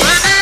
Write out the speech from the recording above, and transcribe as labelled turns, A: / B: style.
A: Whoa.